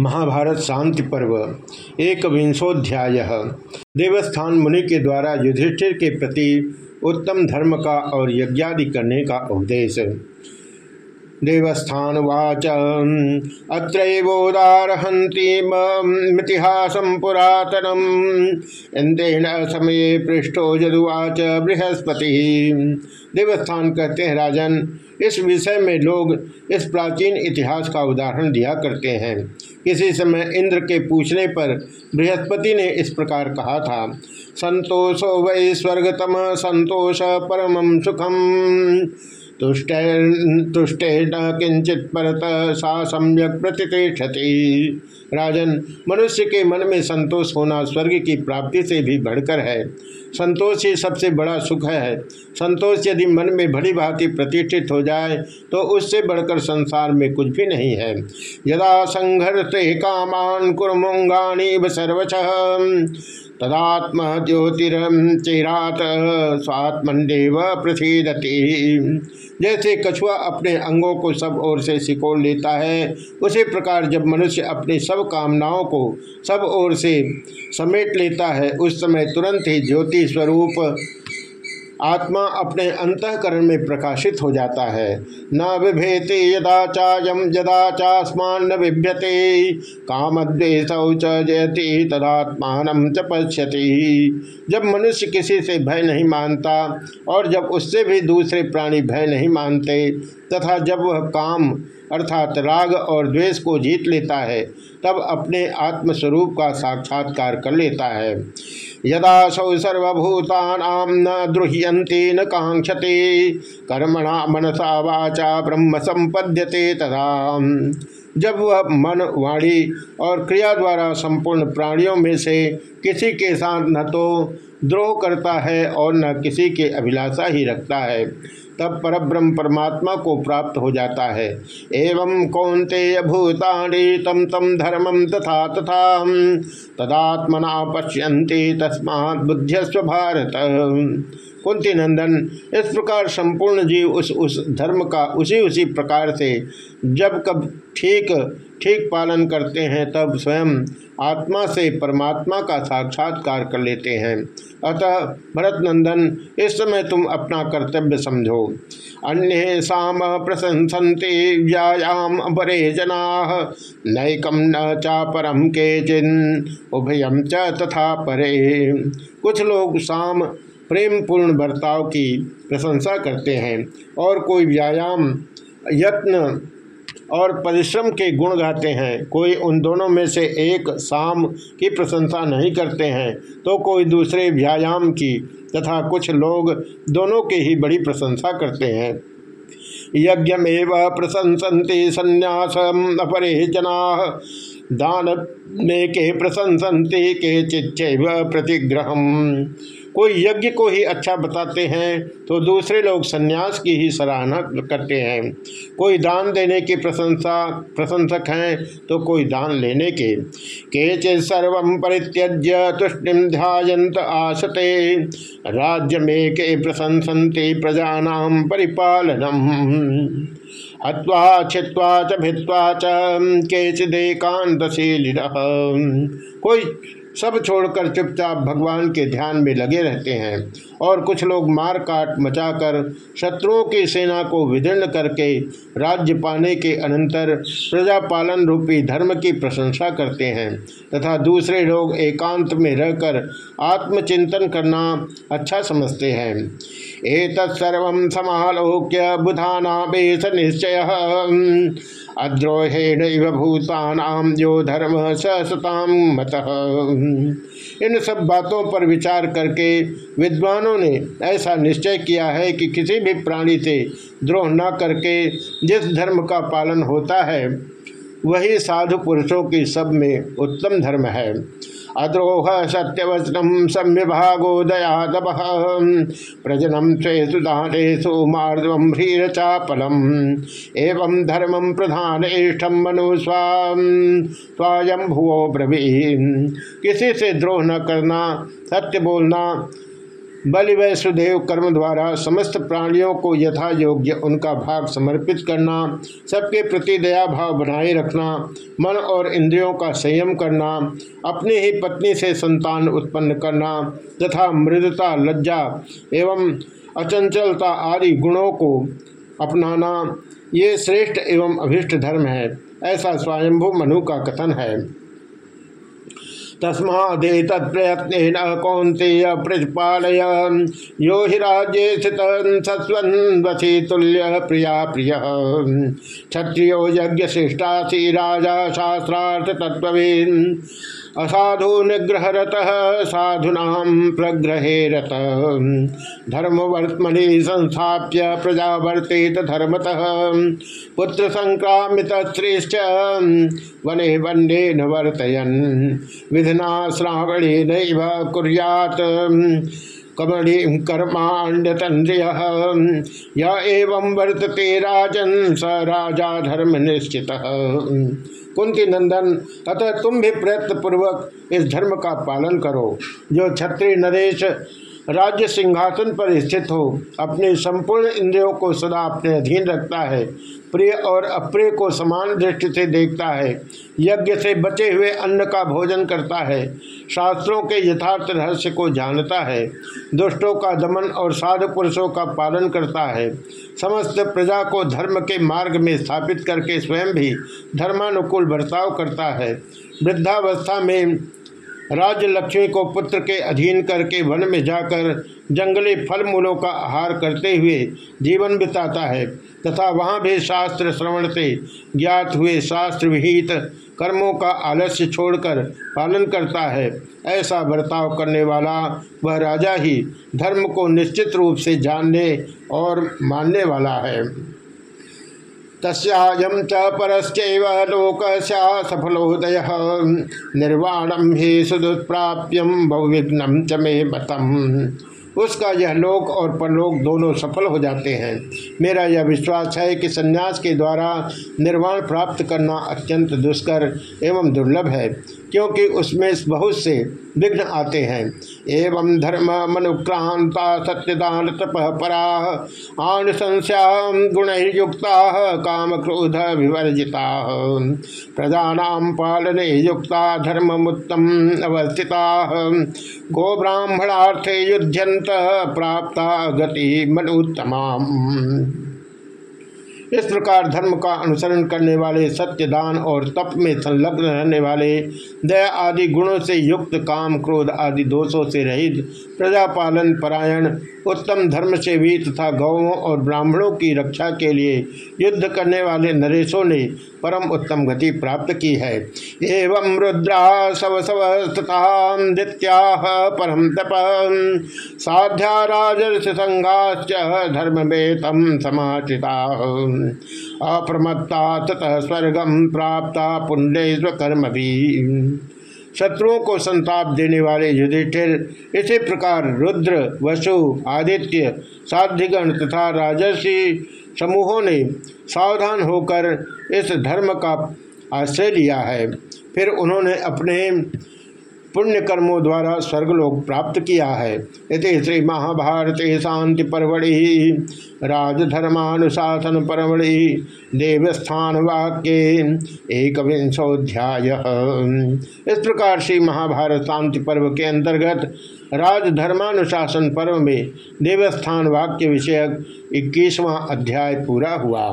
महाभारत शांति पर्व एक विंशोध्याय देवस्थान मुनि के द्वारा युधिष्ठिर के प्रति उत्तम धर्म का और यज्ञादि करने का उपदेश। देवस्थानुवाच। अत्रोदारहतीमितिहासं पुरातनम। इंद्रेण समय पृष्ठो यदुवाच बृहस्पति। देवस्थान कहते हैं, राजन, इस विषय में लोग इस प्राचीन इतिहास का उदाहरण दिया करते हैं। किसी समय इंद्र के पूछने पर बृहस्पति ने इस प्रकार कहा था, संतोषो वै स्वर्गतम, संतोष परम सुखम। तुष्टे न किंचित परत सा सम्यक प्रतिष्ठति राजन, मनुष्य के मन में संतोष होना स्वर्ग की प्राप्ति से भी बढ़कर है। संतोष ही सबसे बड़ा सुख है। संतोष यदि मन में भली भांति प्रतिष्ठित हो जाए तो उससे बढ़कर संसार में कुछ भी नहीं है। यदा संघर्ष कामान कुरमुंगाणी सर्वश। तदात्म ज्योतिरचिरात स्वात्मदेव प्रसिदति। जैसे कछुआ अपने अंगों को सब ओर से सिकोड़ लेता है, उसी प्रकार जब मनुष्य अपनी सब कामनाओं को सब ओर से समेट लेता है, उस समय तुरंत ही ज्योति स्वरूप आत्मा अपने अंतकरण में प्रकाशित हो जाता है। न विभेते यदा चायम यदा चास्मान न बिभ्यते कामद्वेशौ च जयति, तदात्मान च पश्यति। जब मनुष्य किसी से भय नहीं मानता और जब उससे भी दूसरे प्राणी भय नहीं मानते, तथा जब वह काम अर्थात राग और द्वेष को जीत लेता है, तब अपने आत्मस्वरूप का साक्षात्कार कर लेता है। यदा सौ सर्वभूता न द्रुह्यंती न कांक्षते कर्मणा मनसा वाचा ब्रह्म संपद्यते तथा जब वह मन, वाणी और क्रिया द्वारा संपूर्ण प्राणियों में से किसी के साथ न तो द्रोह करता है और न किसी के अभिलाषा ही रखता है, तब परब्रह्म परमात्मा को प्राप्त हो जाता है। एवं कौंते भूतानि तम तम धर्मम तथा तथा, तदात्मना पश्यन्ति तस्मात् बुद्धिस्व भारत। कुंती नंदन, इस प्रकार संपूर्ण जीव उस उस धर्म का उसी उसी प्रकार से जब कब ठीक ठीक पालन करते हैं, तब स्वयं आत्मा से परमात्मा का साक्षात्कार कर लेते हैं। अतः भरत नंदन इस समय तुम अपना कर्तव्य समझो। अन्य शाम प्रशंसन्ते व्यायाम परे जना नैकम न चा परम के जिन उभयम च तथा परे। कुछ लोग शाम प्रेम पूर्ण बर्ताव की प्रशंसा करते हैं, और कोई व्यायाम, यत्न और परिश्रम के गुण गाते हैं। कोई उन दोनों में से एक शाम की प्रशंसा नहीं करते हैं तो कोई दूसरे व्यायाम की तथा कुछ लोग दोनों के ही बड़ी प्रशंसा करते हैं। यज्ञमेव प्रशंसन्ति संन्यास अपरे जना दान में के प्रशंसन्ति के चिच्छ प्रतिग्रह कोई यज्ञ को ही अच्छा बताते हैं तो दूसरे लोग सन्यास की ही सराहना करते हैं। कोई दान देने की प्रशंसा, प्रशंसक हैं तो कोई दान लेने के। केचित सर्व परित्यज्य तुष्टिम ध्यायंत आसते राज्य में के प्रशंसन्ते प्रजानाम परिपालनम हवा छिवा च, भित्वा च केचिदेकांतशील कोई सब छोड़कर चुपचाप भगवान के ध्यान में लगे रहते हैं। और कुछ लोग मार काट मचाकर शत्रुओं की सेना को विदीर्ण करके राज्य पाने के अनंतर प्रजा पालन रूपी धर्म की प्रशंसा करते हैं। तथा दूसरे लोग एकांत में रहकर आत्मचिंतन करना अच्छा समझते हैं। एक तत्सर्व समालोक्य बुधाना बेस निश्चय। अद्रोहेण भूतानाम जो धर्म सताम मत। इन सब बातों पर विचार करके विद्वानों ने ऐसा निश्चय किया है कि किसी भी प्राणी से द्रोह न करके जिस धर्म का पालन होता है, वही साधु पुरुषों की सब में उत्तम धर्म है। अद्रोह सत्यवचनम संविभागो दयादप प्रजनम स्वेशु दानेशु मार्दव ह्रीरचापलम। एवं धर्मम प्रधान इष्टम मनु स्वायं भुवो ब्रवी किसी से द्रोह न करना, सत्य बोलना बलि वैश्वदेव कर्म द्वारा समस्त प्राणियों को यथा योग्य उनका भाग समर्पित करना, सबके प्रति दया भाव बनाए रखना, मन और इंद्रियों का संयम करना, अपनी ही पत्नी से संतान उत्पन्न करना तथा मृदता, लज्जा एवं अचंचलता आदि गुणों को अपनाना, ये श्रेष्ठ एवं अभिष्ट धर्म है। ऐसा स्वयंभू मनु का कथन है। तस्मादे प्रयत्न कौंते प्रतिपालय यो हि राज्य स्थित तुल्य प्रिया प्रिय। क्षत्रियो यज्ञ श्रेष्ठासी राजा शास्त्रार्थ तत्वीन असाधु निग्रहरत, साधुना प्रग्रहे रत। धर्मवर्त्मनि संस्थाप्य प्रजावर्तेत धर्मतः। पुत्र संक्रामित श्रेष्ठ वने वन्ये न वर्तयन। विधना श्रावणे नैव कुर्यात्। कमणि कर्माण्यतन्द्रिय य एवं वर्तते राजन, स राजा धर्म निश्चित। कुंती नंदन, अतः तुम भी प्रयत्न पूर्वक इस धर्म का पालन करो। जो क्षत्रिय नरेश राज्य सिंहासन पर स्थित हो, अपने संपूर्ण इंद्रियों को सदा अपने अधीन रखता है, प्रिय और अप्रिय को समान दृष्टि से देखता है, यज्ञ से बचे हुए अन्न का भोजन करता है, शास्त्रों के यथार्थ रहस्य को जानता है, दुष्टों का दमन और साधु पुरुषों का पालन करता है, समस्त प्रजा को धर्म के मार्ग में स्थापित करके स्वयं भी धर्मानुकूल बर्ताव करता है, वृद्धावस्था में राज्य लक्ष्मी को पुत्र के अधीन करके वन में जाकर जंगली फल मूलों का आहार करते हुए जीवन बिताता है, तथा वहाँ भी शास्त्र श्रवण से ज्ञात हुए शास्त्र विहित कर्मों का आलस्य छोड़कर पालन करता है। ऐसा बर्ताव करने वाला वह राजा ही धर्म को निश्चित रूप से जानने और मानने वाला है। तस्यायम च परश्चैव लोकस्या सफलोदय निर्वाणम हि सुदुष्प्राप्यम बहुविघ्नम च मे मतम। उसका यह लोक और परलोक दोनों सफल हो जाते हैं। मेरा यह विश्वास है कि संन्यास के द्वारा निर्वाण प्राप्त करना अत्यंत दुष्कर एवं दुर्लभ है, क्योंकि उसमें बहुत से विघ्न आते हैं। एवं धर्म मनुक्रांता सत्यदान तप परा आन संश्याम गुण युक्ता काम क्रोध विवर्जिता। प्रजानाम पालने युक्ता धर्म धर्ममुत्तम अवस्थिता गो ब्राह्मणार्थे युध्यंत प्राप्त गति मनुत्तमा इस प्रकार धर्म का अनुसरण करने वाले सत्य दान और तप में संलग्न रहने वाले, दया आदि गुणों से युक्त, काम क्रोध आदि दोषों से रहित, प्रजापालन, परायण, उत्तम धर्म से भी तथा गौों और ब्राह्मणों की रक्षा के लिए युद्ध करने वाले नरेशों ने परम उत्तम गति प्राप्त की है। एवं रुद्रा सव सव तथा परम तप। साध्या राजर्ष संघाश्च धर्म में तम समाचिता। अप्रमत्ता ततः स्वर्गम प्राप्ता पुण्य कर्म भी शत्रुओं को संताप देने वाले युधिष्ठिर, इसी प्रकार रुद्र, वसु, आदित्य साध्यगण तथा राजसी समूहों ने सावधान होकर इस धर्म का आश्रय लिया है। फिर उन्होंने अपने पुण्य कर्मों द्वारा स्वर्गलोक प्राप्त किया है। इति श्री महाभारत शांति परवड़ि राजधर्मानुशासन परवड़ि देवस्थान वाक्य एक विंशोध्याय इस प्रकार श्री महाभारत शांति पर्व के अंतर्गत राजधर्मानुशासन पर्व में देवस्थान वाक्य विषयक इक्कीसवां अध्याय पूरा हुआ।